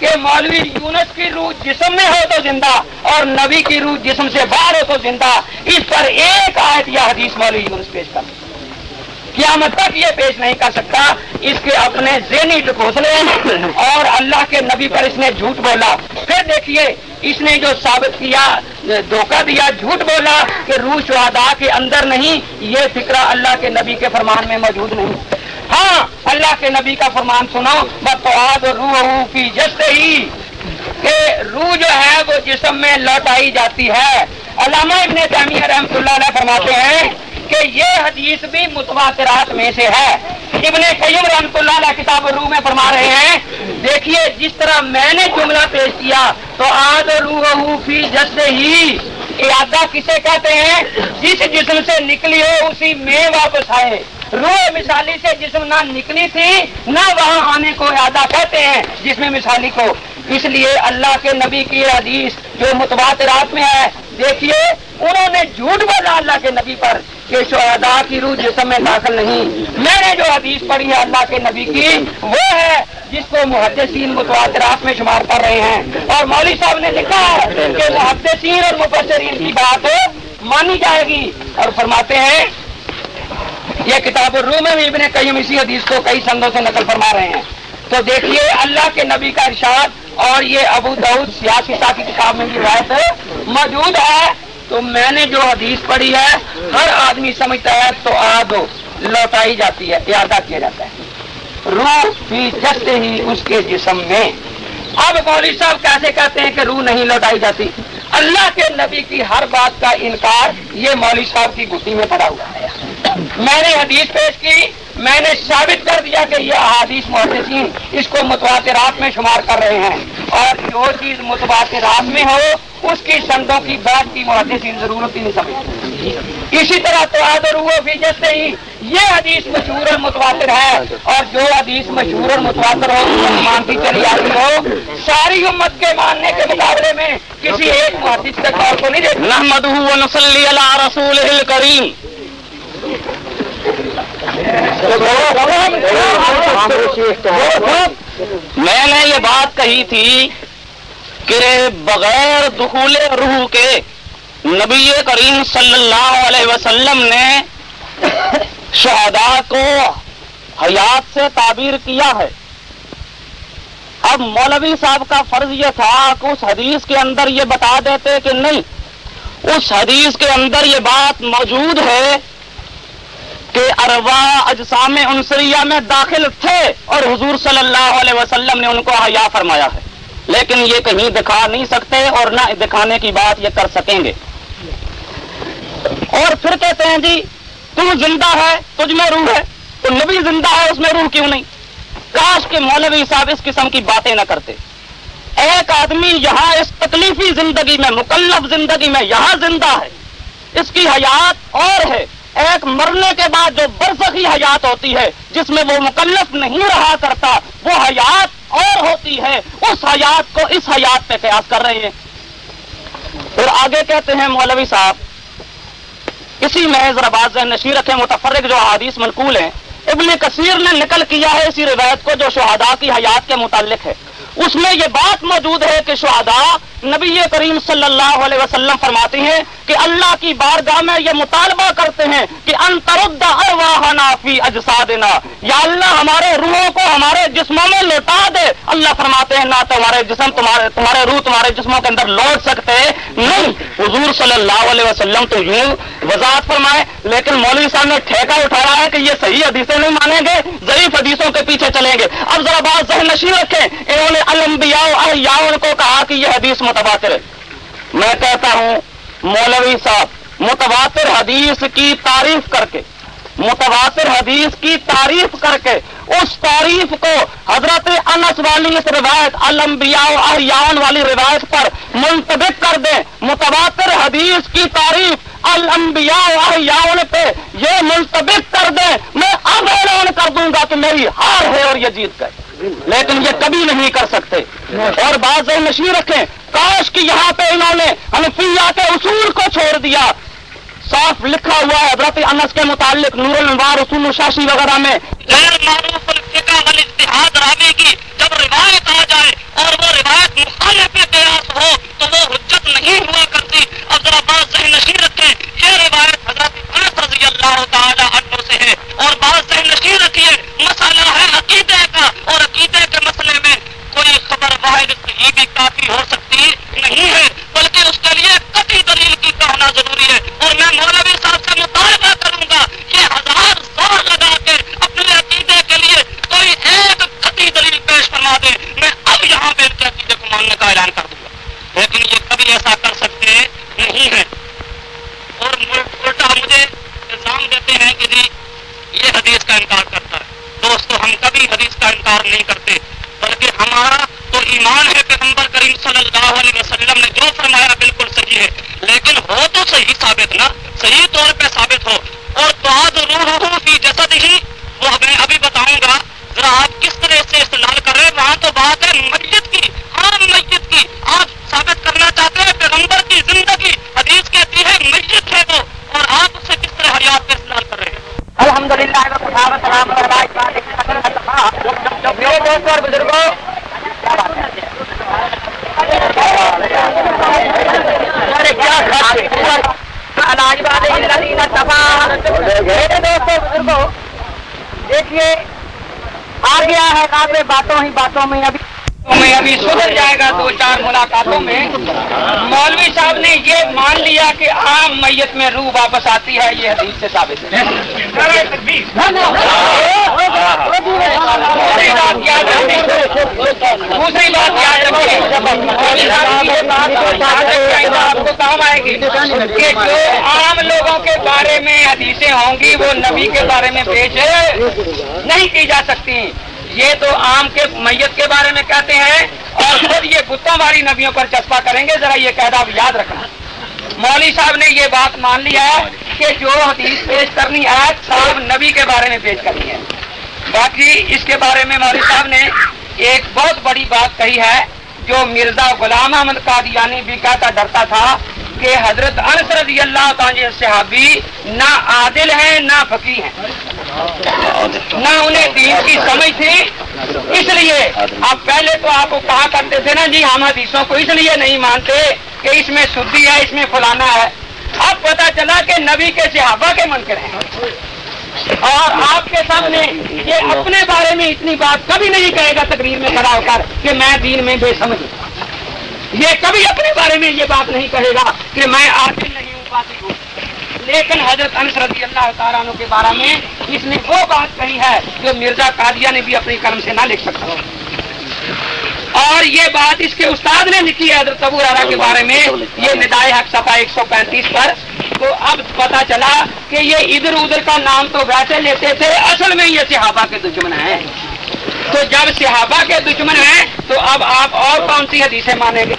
کہ مولوی یونس کی روح جسم میں ہو تو زندہ اور نبی کی روح جسم سے باہر ہو تو زندہ۔ اس پر ایک آیت یا حدیث مولوی یونس پیش کر۔ قیامت تک یہ پیش نہیں کر سکتا۔ اس کے اپنے ذہنی ٹکوسلے اور اللہ کے نبی پر اس نے جھوٹ بولا۔ پھر دیکھیے، اس نے جو ثابت کیا، دھوکہ دیا، جھوٹ بولا کہ روح شہدا کے اندر نہیں، یہ فکرہ اللہ کے نبی کے فرمان میں موجود نہیں۔ ہاں اللہ کے نبی کا فرمان سنو بتواد روح کی جستے ہی کہ روح جو ہے وہ جسم میں لوٹائی جاتی ہے۔ علامہ ابن تعمیر رحمۃ اللہ علیہ فرماتے ہیں کہ یہ حدیث بھی متواترات میں سے ہے۔ ابن قیم رحمۃ اللہ علیہ کتاب روح میں فرما رہے ہیں، دیکھیے جس طرح میں نے جملہ پیش کیا، تو آد روح فی جستے ہی ارادہ کسے کہتے ہیں، جس جسم سے نکلی ہو، اسی میں واپس آئے۔ روح مثالی سے جسم نہ نکلی تھی، نہ وہاں آنے کو ارادہ کہتے ہیں، جس میں مثالی کو۔ اس لیے اللہ کے نبی کی حدیث جو متبادرات میں ہے، دیکھیے، انہوں نے جھوٹ بولا اللہ کے نبی پر کہ شہدا کی روح جسم میں داخل نہیں۔ میں نے جو حدیث پڑھی ہے اللہ کے نبی کی، وہ ہے جس کو محدثین متواترات میں شمار کر رہے ہیں۔ اور مولوی صاحب نے لکھا ہے کہ محدثین اور مبصرین کی بات مانی جائے گی۔ اور فرماتے ہیں یہ کتاب الروح میں بھی ابن قیم اسی حدیث کو کئی سندوں سے نقل فرما رہے ہیں۔ تو دیکھیے اللہ کے نبی کا ارشاد اور یہ ابو دعود سیاسی کی کتاب میں بھی روایت موجود ہے۔ تو میں نے جو حدیث پڑھی ہے، ہر آدمی سمجھتا ہے تو آد لوٹائی جاتی ہے ارادہ کیا جاتا ہے۔ روح بھی جستے ہی اس کے جسم میں۔ اب مولوی صاحب کیسے کہتے ہیں کہ روح نہیں لوٹائی جاتی؟ اللہ کے نبی کی ہر بات کا انکار یہ مولوی صاحب کی گٹی میں پڑا ہوا ہے۔ میں نے حدیث پیش کی، میں نے ثابت کر دیا کہ یہ احادیث محدثین اس کو متواترات میں شمار کر رہے ہیں۔ اور جو چیز متواترات میں ہو، اس کی سندوں کی بات کی محدثین ضرورت ہی نہیں سمجھتی اسی طرح تو آدر ہوا بھی جیسے ہی یہ حدیث مشہور اور متواتر ہے۔ اور جو حدیث مشہور اور متواتر ہو مانتی چلی آتی ہو۔ ساری امت کے ماننے کے مقابلے میں کسی ایک محدث کے طور کو نہیں دیکھنا نحمده ونصلي میں نے یہ بات کہی تھی کہ بغیر دخول روح کے نبی کریم صلی اللہ علیہ وسلم نے شہداء کو حیات سے تعبیر کیا ہے۔ اب مولوی صاحب کا فرض یہ تھا کہ اس حدیث کے اندر یہ بتا دیتے کہ نہیں، اس حدیث کے اندر یہ بات موجود ہے کہ اروا اجسام انسریہ میں داخل تھے اور حضور صلی اللہ علیہ وسلم نے ان کو حیا فرمایا ہے۔ لیکن یہ کہیں دکھا نہیں سکتے اور نہ دکھانے کی بات یہ کر سکیں گے۔ اور پھر کہتے ہیں جی تم زندہ ہے، تجھ میں روح ہے۔ تو نبی زندہ ہے، اس میں روح کیوں نہیں؟ کاش کے مولوی صاحب اس قسم کی باتیں نہ کرتے۔ ایک آدمی یہاں اس تکلیفی زندگی میں، مکلف زندگی میں یہاں زندہ ہے۔ اس کی حیات اور ہے۔ ایک مرنے کے بعد جو برسخی حیات ہوتی ہے، جس میں وہ مکلف نہیں رہا کرتا، وہ حیات اور ہوتی ہے۔ اس حیات کو اس حیات پہ قیاس کر رہے ہیں۔ اور آگے کہتے ہیں مولوی صاحب، اسی میں ذرا نشیر رکھے متفرق جو حادیث منقول ہیں، ابن کثیر نے نقل کیا ہے اسی روایت کو جو شہداء کی حیات کے متعلق ہے۔ اس میں یہ بات موجود ہے کہ شہداء نبی کریم صلی اللہ علیہ وسلم فرماتے ہیں کہ اللہ کی بارگاہ میں یہ مطالبہ کرتے ہیں کہ انترد ارواحنا فی اجسادنا، یا اللہ ہمارے روحوں کو ہمارے جسموں میں لوٹا دے۔ اللہ فرماتے ہیں، نہ تمہارے جسم تمہارے تمہارے روح تمہارے جسموں کے اندر لوٹ سکتے۔ نہیں، حضور صلی اللہ علیہ وسلم تو یوں وضاحت فرمائے، لیکن مولوی صاحب نے ٹھیکہ اٹھایا ہے کہ یہ صحیح حدیثیں نہیں مانیں گے، ضعیف حدیثوں کے پیچھے چلیں گے۔ اب ذرا بات ذہن نشین رکھیں، انہوں نے الانبیاء احیاء کو کہا کہ یہ حدیث متباتر ہے۔ میں کہتا ہوں، مولوی صاحب، متواتر حدیث کی تعریف کر کے، متواتر حدیث کی تعریف کر کے، اس تعریف کو حضرت انس والی اس روایت، الانبیاء و احیان والی روایت پر منتبک کر دیں۔ متواتر حدیث کی تعریف الانبیاء و احیان پہ یہ منتبک کر دیں۔ میں اب اعلان کر دوں گا کہ میری ہار ہے اور یہ جیت گئے۔ لیکن یہ کبھی نہیں کر سکتے۔ اور بعض نشی رکھیں، کاش کی یہاں پہ انہوں نے حنفیہ کے اصول کو چھوڑ دیا۔ صاف لکھا ہوا ہے، حضرت انس کے متعلق نور الانوار، اصول شاشی وغیرہ میں۔ غیر معروف الفقہ والاجتہاد راوی کی جب روایت آ جائے اور وہ روایت مخالف قیاس ہو، تو وہ حجت نہیں ہوا کرتی ذرا بات ذہن نشین رکھیں یہ روایت حضرت انس رضی اللہ تعالی عنہ سے ہے اور بات ذہن نشین رکھیے مسئلہ ہے عقیدے کا اور عقیدے کے مسئلے میں کوئی خبر واحد یہ بھی کافی ہو سکتی نہیں ہے، بلکہ اس کے لیے قطعی دلیل کی کا ہونا ضروری ہے۔ اور میں مولوی صاحب سے مطالبہ کروں گا یہ ہزار زور لگا کے اپنے عقیدے کے لیے کوئی ایک قطعی دلیل پیش فرما دے۔ میں اب یہاں پہ ان کے عقیدے کو ماننے کا اعلان کر دوں گا۔ لیکن یہ کبھی ایسا کر سکتے نہیں ہے۔ اور الٹا مجھے الزام دیتے ہیں کہ جی یہ حدیث کا انکار کرتا ہے۔ دوستو، ہم کبھی حدیث کا انکار نہیں کرتے، بلکہ ہمارا تو ایمان ہے پیغمبر کریم صلی اللہ علیہ وسلم نے جو فرمایا بالکل صحیح ہے۔ لیکن ہو تو صحیح ثابت نا، صحیح طور پہ ثابت ہو۔ اور تو روح کی جسد ہی وہ میں ابھی بتاؤں گا، ذرا آپ کس طرح سے استعمال کر رہے ہیں؟ وہاں تو بات ہے میت کی۔ ہاں میت کی آپ ثابت کرنا چاہتے ہیں پیغمبر کی زندگی حدیث کہتی ہے میت ہے وہ اور آپ اسے کس طرح حیات کا استعمال کر رہے ہیں الحمد للہ میرے دوست اور بزرگوں میرے بزرگوں دیکھیے آ گیا ہے آپ باتوں ہی باتوں میں ابھی میں ابھی سدھر جائے گا دو چار ملاقاتوں میں۔ مولوی صاحب نے یہ مان لیا کہ عام میت میں روح واپس آتی ہے، یہ حدیث سے ثابت ہے۔ دوسری بات یاد رکھیں۔ آپ کو کام آئے گی کہ جو عام لوگوں کے بارے میں حدیثیں ہوں گی، وہ نبی کے بارے میں پیش نہیں کی جا سکتی۔ یہ تو عام کے میت کے بارے میں کہتے ہیں اور خود یہ بتوں والی نبیوں پر چسپا کریں گے، ذرا یہ قید آپ یاد رکھنا۔ مولوی صاحب نے یہ بات مان لیا ہے کہ جو حدیث پیش کرنی ہے، صاحب نبی کے بارے میں پیش کرنی ہے۔ باقی اس کے بارے میں مولوی صاحب نے ایک بہت بڑی بات کہی ہے، جو مرزا غلام احمد قادیانی بھی کہتا ڈرتا تھا کہ حضرت انس رضی اللہ تعالی صحابی نہ عادل ہیں، نہ فقی ہیں۔ نہ انہیں دین کی سمجھ تھی، اس لیے۔ اب پہلے تو آپ کو کہا کرتے تھے نا جی ہم حدیثوں کو اس لیے نہیں مانتے کہ اس میں سدھی ہے، اس میں فلانا ہے۔ اب پتا چلا کہ نبی کے صحابہ کے منکر ہیں۔ اور آپ کے سامنے یہ اپنے بارے میں اتنی بات کبھی نہیں کہے گا تقریر میں کھڑا ہو کر کہ میں دین میں بے سمجھ یہ کبھی اپنے بارے میں یہ بات نہیں کہے گا کہ میں آخر نہیں ہوں بات ہوں۔ لیکن حضرت انس رضی اللہ تعالیٰ عنہ کے بارے میں اس نے وہ بات کہی ہے جو مرزا قادیہ نے بھی اپنی قلم سے نہ لکھ سکتا اور یہ بات اس کے استاد نے لکھی ہے حضرت ابو رانا کے بارے میں۔ یہ ندائے حق صفحہ ایک سو پینتیس پر۔ تو اب پتا چلا کہ یہ ادھر ادھر کا نام تو ویسے لیتے تھے، اصل میں یہ صحابہ کے دشمن ہیں۔ تو جب صحابہ کے دشمن ہیں، تو اب آپ اور کون سی حدیثیں مانیں گے؟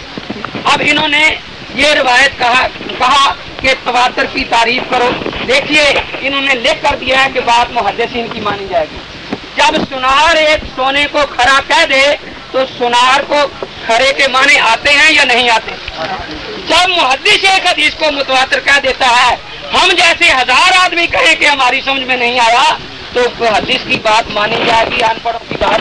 اب انہوں نے یہ روایت کہا کہا کہ تواتر کی تعریف کرو۔ دیکھیے، انہوں نے لکھ کر دیا ہے کہ بات محدثین کی مانی جائے گی۔ جب سنار ایک سونے کو کھڑا کہہ دے، تو سنار کو کھڑے کے معنی آتے ہیں یا نہیں آتے؟ جب محدث ایک حدیث کو متواتر کہہ دیتا ہے، ہم جیسے ہزار آدمی کہیں کہ ہماری سمجھ میں نہیں آیا، تو حدیث کی بات مانی جائے گی، ان پڑھوں کی بات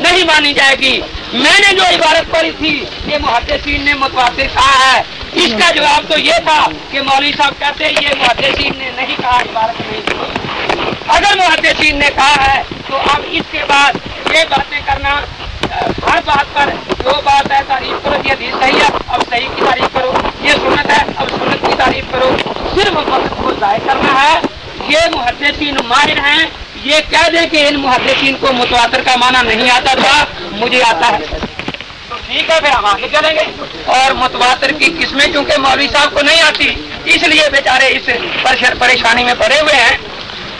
نہیں مانی جائے گی۔ میں نے جو عبارت پڑھی تھی یہ محدثین نے متواتر کہا ہے اس کا جواب تو یہ تھا کہ مولوی صاحب کہتے ہیں یہ محدثین نے نہیں کہا عبارت نہیں اگر محدثین نے کہا ہے تو اب اس کے بعد یہ باتیں کرنا ہر بات پر جو بات ہے، تعریف کرو، یہ حدیث صحیح ہے، اب صحیح کی تعریف کرو۔ یہ سنت ہے، اب سنت کی تعریف کرو۔ صرف وقت کو ضائع کرنا ہے، یہ محدثین ماہر ہیں۔ یہ کہہ دیں کہ ان محدثین کو متواتر کا معنی نہیں آتا تھا، مجھے آتا ہے۔ ٹھیک ہے، پھر ہم آگے چلیں گے۔ اور متواتر کی قسمیں چونکہ مولوی صاحب کو نہیں آتی، اس لیے بیچارے اس پریشانی میں پڑے ہوئے ہیں۔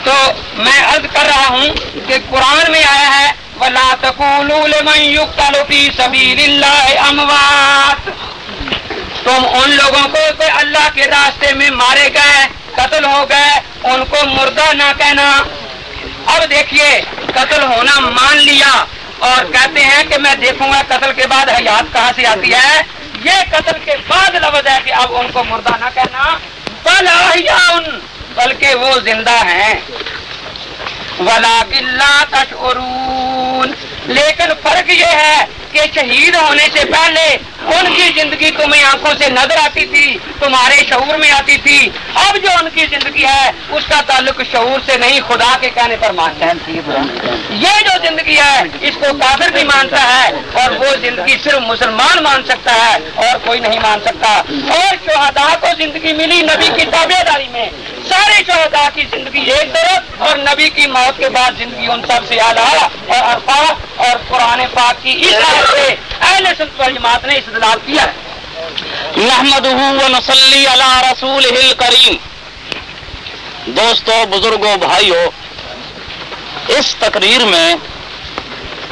تو میں عرض کر رہا ہوں کہ قرآن میں آیا ہے، ولا اموات تم ان لوگوں کو اللہ کے راستے میں مارے گئے، قتل ہو گئے، ان کو مردہ نہ کہنا۔ اب دیکھیے، قتل ہونا مان لیا۔ اور کہتے ہیں کہ میں دیکھوں گا قتل کے بعد حیات کہاں سے آتی ہے۔ یہ قتل کے بعد لفظ ہے کہ اب ان کو مردہ نہ کہنا۔ بل ان بلکہ وہ زندہ ہیں۔ ولا بلا تشعرون۔ لیکن فرق یہ ہے کہ شہید ہونے سے پہلے ان کی زندگی تمہیں آنکھوں سے نظر آتی تھی، تمہارے شعور میں آتی تھی۔ اب جو ان کی زندگی ہے، اس کا تعلق شعور سے نہیں، خدا کے کہنے پر مانتا ہے۔ یہ جو زندگی ہے، اس کو کافر بھی مانتا ہے اور وہ زندگی صرف مسلمان مان سکتا ہے اور کوئی نہیں مان سکتا۔ اور شہدا کو زندگی ملی نبی کی تابے داری میں۔ سارے شہدا کی زندگی ایک طرف اور نبی کی موت کے بعد زندگی ان سب سے اعلیٰ اور عرفا اور قرآن پاک کی اس طرح سے اہل سنت جماعت نے استدلال کیا ہے۔ محمد نسلی اللہ رسول کریم دوستو بزرگوں بھائیوں اس تقریر میں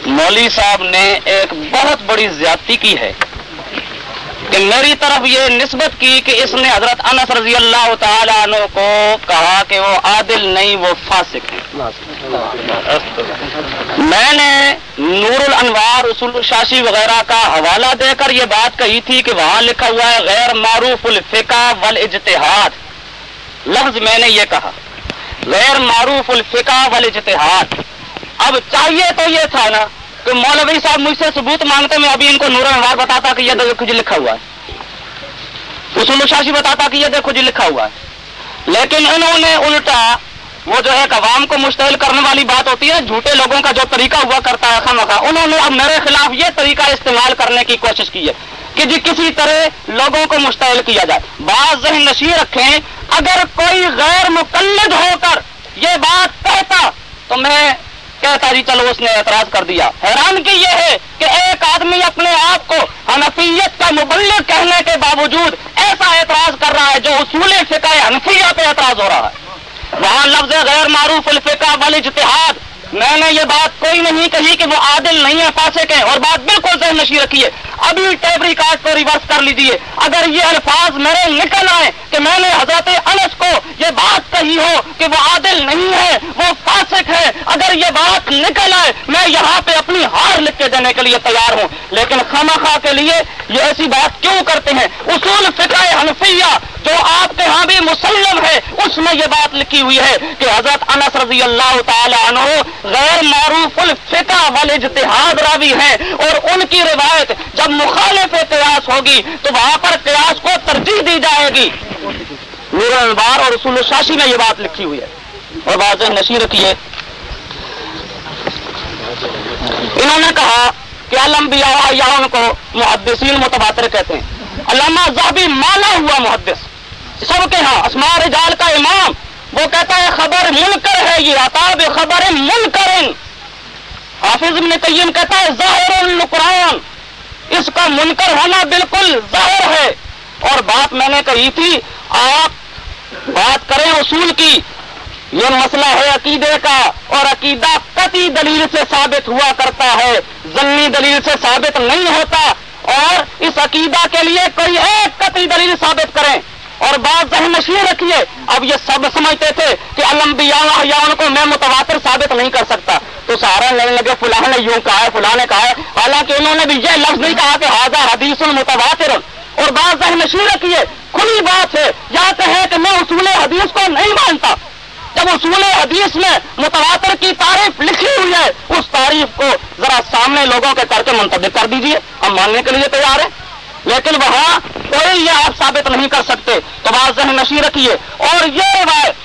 مولوی صاحب نے ایک بہت بڑی زیادتی کی ہے۔ کہ میری طرف یہ نسبت کی کہ اس نے حضرت انس رضی اللہ تعالیٰ عنہ کو کہا کہ وہ عادل نہیں، وہ فاسق ہے میں نے نور الانوار رسول شاشی وغیرہ کا حوالہ دے کر یہ بات کہی تھی کہ وہاں لکھا ہوا ہے، غیر معروف الفقہ والاجتہاد۔ لفظ میں نے یہ کہا، غیر معروف الفقہ والاجتہاد۔ اب چاہیے تو یہ تھا نا کہ مولوی صاحب مجھ سے ثبوت مانگتے میں ابھی ان کو نور انوار بتاتا کہ یہ دیکھو جی لکھا ہوا ہے۔ رسول شاشی بتاتا کہ یہ دیکھو جی لکھا ہوا ہے۔ لیکن انہوں نے الٹا وہ جو ایک عوام کو مشتعل کرنے والی بات ہوتی ہے، جھوٹے لوگوں کا جو طریقہ ہوا کرتا ہے خامخا انہوں نے اب میرے خلاف یہ طریقہ استعمال کرنے کی کوشش کی ہے کہ جی کسی طرح لوگوں کو مشتعل کیا جائے۔ بعض ذہن نشی رکھیں، اگر کوئی غیر مقلد ہو کر یہ بات کہتا تو میں کہتا جی چلو اس نے اعتراض کر دیا۔ حیران کی یہ ہے کہ ایک آدمی اپنے آپ کو حنفیت کا مبلغ کہنے کے باوجود ایسا اعتراض کر رہا ہے جو اصول فقہ حنفیہ پہ اعتراض ہو رہا ہے۔ وہاں لفظ غیر معروف الفقہ وال اجتہاد۔ میں نے یہ بات کوئی نہیں کہی کہ وہ عادل نہیں ہے، فاسق ہے اور بات بالکل ذہن نشی رکھیے۔ ابھی ٹیبری کاسٹ کو ریورس کر لیجیے اگر یہ الفاظ میرے نکل آئے کہ میں نے حضرت انس کو یہ بات کہی ہو کہ وہ عادل نہیں ہے، وہ فاسق ہے، اگر یہ بات نکل آئے، میں یہاں پہ اپنی ہار لکھ کے دینے کے لیے تیار ہوں۔ لیکن خامہ خواہ کے لیے یہ ایسی بات کیوں کرتے ہیں؟ اصول فکر حنفیہ جو آپ کے ہاں بھی مسلم ہے، اس میں یہ بات لکھی ہوئی ہے کہ حضرت انس رضی اللہ تعالی عنہ غیر معروف الفقہ والے اجتہاد راوی ہیں اور ان کی روایت جب مخالف قیاس ہوگی تو وہاں پر قیاس کو ترجیح دی جائے گی۔ نور البار اور رسول شاشی میں یہ بات لکھی ہوئی ہے اور واضح نشی رکھیے انہوں نے کہا کہ الانبیاء یا ان کو محدثین متبادر کہتے ہیں۔ علامہ زہبی مانا ہوا محدث۔ سب کے ہاں اسماء رجال کا امام۔ وہ کہتا ہے خبر منکر ہے یہ، عطاب خبر منکر۔ حافظ ابن قیم کہتا ہے ظاہر القرآن اس کا منکر ہونا بالکل ظاہر ہے۔ اور بات میں نے کہی تھی، آپ بات کریں اصول کی۔ یہ مسئلہ ہے عقیدے کا، اور عقیدہ قطعی دلیل سے ثابت ہوا کرتا ہے۔ ضمنی دلیل سے ثابت نہیں ہوتا۔ اور اس عقیدہ کے لیے کوئی ایک قطعی دلیل ثابت کریں۔ اور بات ذہن نشین رکھیے اب یہ سب سمجھتے تھے کہ المبیا یا ان کو میں متواتر ثابت نہیں کر سکتا۔ تو سہارا لینے لگے، فلاں نے یوں کہا ہے، فلاں نے کہا ہے۔ حالانکہ انہوں نے بھی یہ لفظ نہیں کہا کہ حاضر حدیث المتواتر اور بات ذہن نشین رکھیے کھلی بات ہے یا کہے کہ میں اصول حدیث کو نہیں مانتا۔ جب اصول حدیث میں متواتر کی تعریف لکھی ہوئی ہے، اس تعریف کو ذرا سامنے لوگوں کے کر کے منتخب کر دیجیے ہم ماننے کے لیے تیار ہیں۔ لیکن وہاں کوئی یہ آپ ثابت نہیں کر سکتے۔ تو بات ذہن نشی رکھیے۔ اور یہ روایت،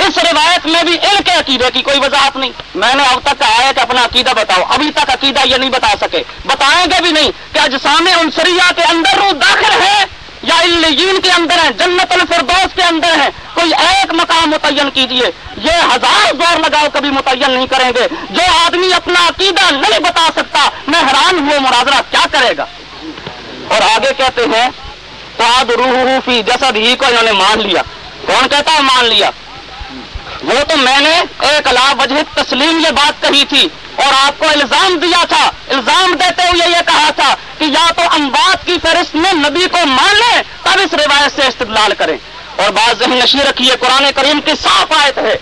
اس روایت میں بھی ان کے عقیدے کی کوئی وضاحت نہیں۔ میں نے اب تک کہا ہے کہ اپنا عقیدہ بتاؤ۔ ابھی تک عقیدہ یہ نہیں بتا سکے۔ بتائیں گے بھی نہیں کہ اجسام انسریا کے اندر روح داخل ہے یا الین کے اندر ہیں، جنت الفردوس کے اندر ہیں۔ کوئی ایک مقام متعین کیجیے۔ یہ ہزار زور لگاؤ کبھی متعین نہیں کریں گے۔ جو آدمی اپنا عقیدہ نہیں بتا سکتا، میں حیران ہوں مناظرہ کیا کرے گا؟ اور آگے کہتے ہیں تو روح فی جسد ہی کو انہوں نے مان لیا۔ کون کہتا ہے مان لیا؟ وہ تو میں نے ایک لا وجہ تسلیم یہ بات کہی تھی اور آپ کو الزام دیا تھا۔ الزام دیتے ہوئے یہ کہا تھا کہ یا تو امباد کی فہرست میں نبی کو مان لیں، تب اس روایت سے استدلال کریں۔ اور بات ذہن نشی رکھیے، قرآن کریم کی صاف آیت ہے،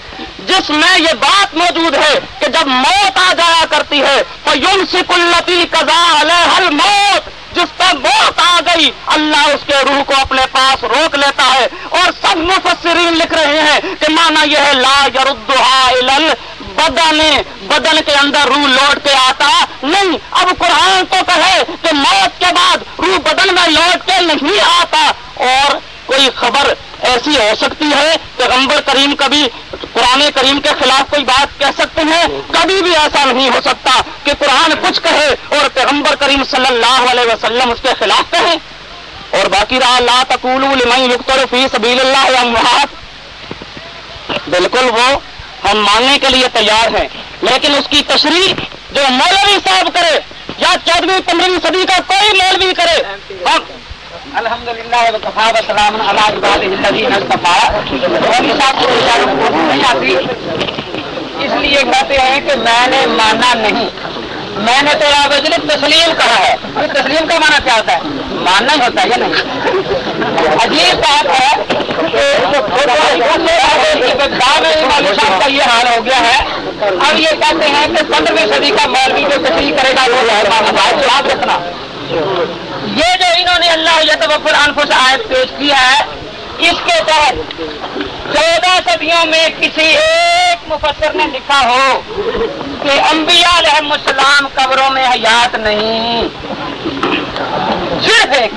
جس میں یہ بات موجود ہے کہ جب موت آ جایا کرتی ہے تو یون سک التی کزا موت جس پہ موت آ گئی، اللہ اس کے روح کو اپنے پاس روک لیتا ہے اور سب مفسرین لکھ رہے ہیں کہ مانا یہ ہے، لا یردہ بدن بدن کے اندر روح لوٹ کے آتا نہیں۔ اب قرآن تو کہے کہ موت کے بعد روح بدن میں لوٹ کے نہیں آتا اور کوئی خبر ایسی ہو سکتی ہے پیغمبر کریم کبھی قرآن کریم کے خلاف کوئی بات کہہ سکتے ہیں؟ کبھی بھی ایسا نہیں ہو سکتا کہ قرآن کچھ کہے اور پیغمبر کریم صلی اللہ علیہ وسلم اس کے خلاف کہیں۔ اور باقی رہا اللہ تقول فی سبیل اللہ یا بالکل وہ ہم ماننے کے لیے تیار ہیں، لیکن اس کی تشریح جو مولوی صاحب کرے یا چودہویں، پندرہویں صدی کا کوئی مولوی کرے، ہم الحمد للہ وسلام نہیں آتی اس لیے کہتے ہیں کہ میں نے مانا نہیں. میں نے تو آپ تسلیم کہا ہے. تسلیم کا مانا کیا ہوتا ہے؟ ماننا ہی ہوتا ہے یہ نہیں؟ عجیب بات ہے صاحب کا یہ حال ہو گیا ہے. اب یہ کہتے ہیں کہ پندرہویں صدی کا مولوی جو تسلیم کرے گا، وہ رکھنا. یہ جو انہوں نے اللہ یتوفر انفس آیت پیش کیا ہے، اس کے تحت چودہ صدیوں میں کسی ایک مفسر نے لکھا ہو کہ انبیاء علیہ السلام قبروں میں حیات نہیں۔ صرف ایک۔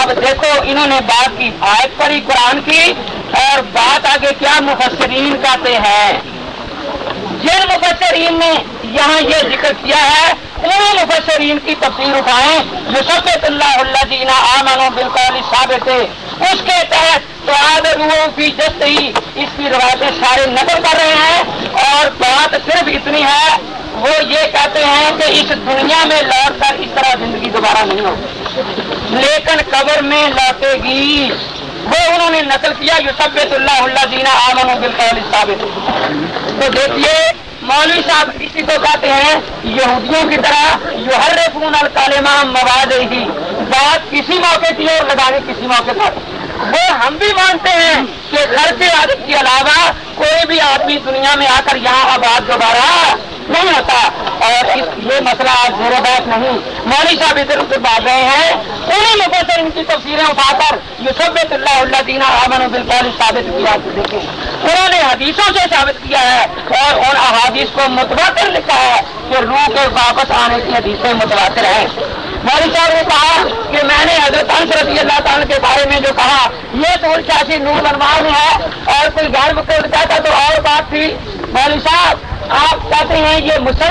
اب دیکھو، انہوں نے بات کی، آیت پڑھی، قرآن کی، اور بات آگے کیا مفسرین کہتے ہیں۔ جن مفسرین نے یہاں یہ ذکر کیا ہے انہیں مفسرین کی تفصیل اٹھائیں جو سب اللہ اللہ دینا آمن بالکل ثابت ہے۔ اس کے تحت تو آد روحوں کی جست ہی اس کی روایتیں سارے نقل کر رہے ہیں اور بات صرف اتنی ہے، وہ یہ کہتے ہیں کہ اس دنیا میں لوٹ کر اس طرح زندگی دوبارہ نہیں ہوگی لیکن قبر میں لوٹے گی۔ وہ انہوں نے نقل کیا یو سب اللہ اللہ دینا آمن بالکل ثابت۔ تو دیکھیے مولوی صاحب اسی کو کہتے ہیں، یہودیوں کی طرح جو ہر فون الکالما مواد ہی بات کسی موقع کی اور لگانے کسی موقع پر۔ وہ ہم بھی مانتے ہیں کہ گھر کے عادت کے علاوہ کوئی بھی آدمی دنیا میں آ کر یہاں آباد دوبارہ نہیں ہوتا۔ اور یہ مسئلہ آج زیر بات نہیں۔ مولوی صاحب ادھر ادھر بات رہے ہیں۔ انہیں لوگوں سے ان کی تفصیلیں اٹھا کر یہ سب اللہ اللہ دینا امن بالکل ثابت کیا دیکھیں۔ انہوں نے حدیثوں سے ثابت کیا ہے اور ان احادیث کو متبادر لکھا ہے کہ روح کے واپس آنے کی حدیثیں متبادر ہیں۔ مولوی صاحب نے کہا کہ میں نے حضرت انس رضی اللہ تعالیٰ کے بارے میں جو کہا، یہ تو چاچی نور انوار میں ہے اور کوئی گھر میں کہتا تو اور بات تھی۔ مولوی صاحب آپ کہتے ہیں یہ مسلم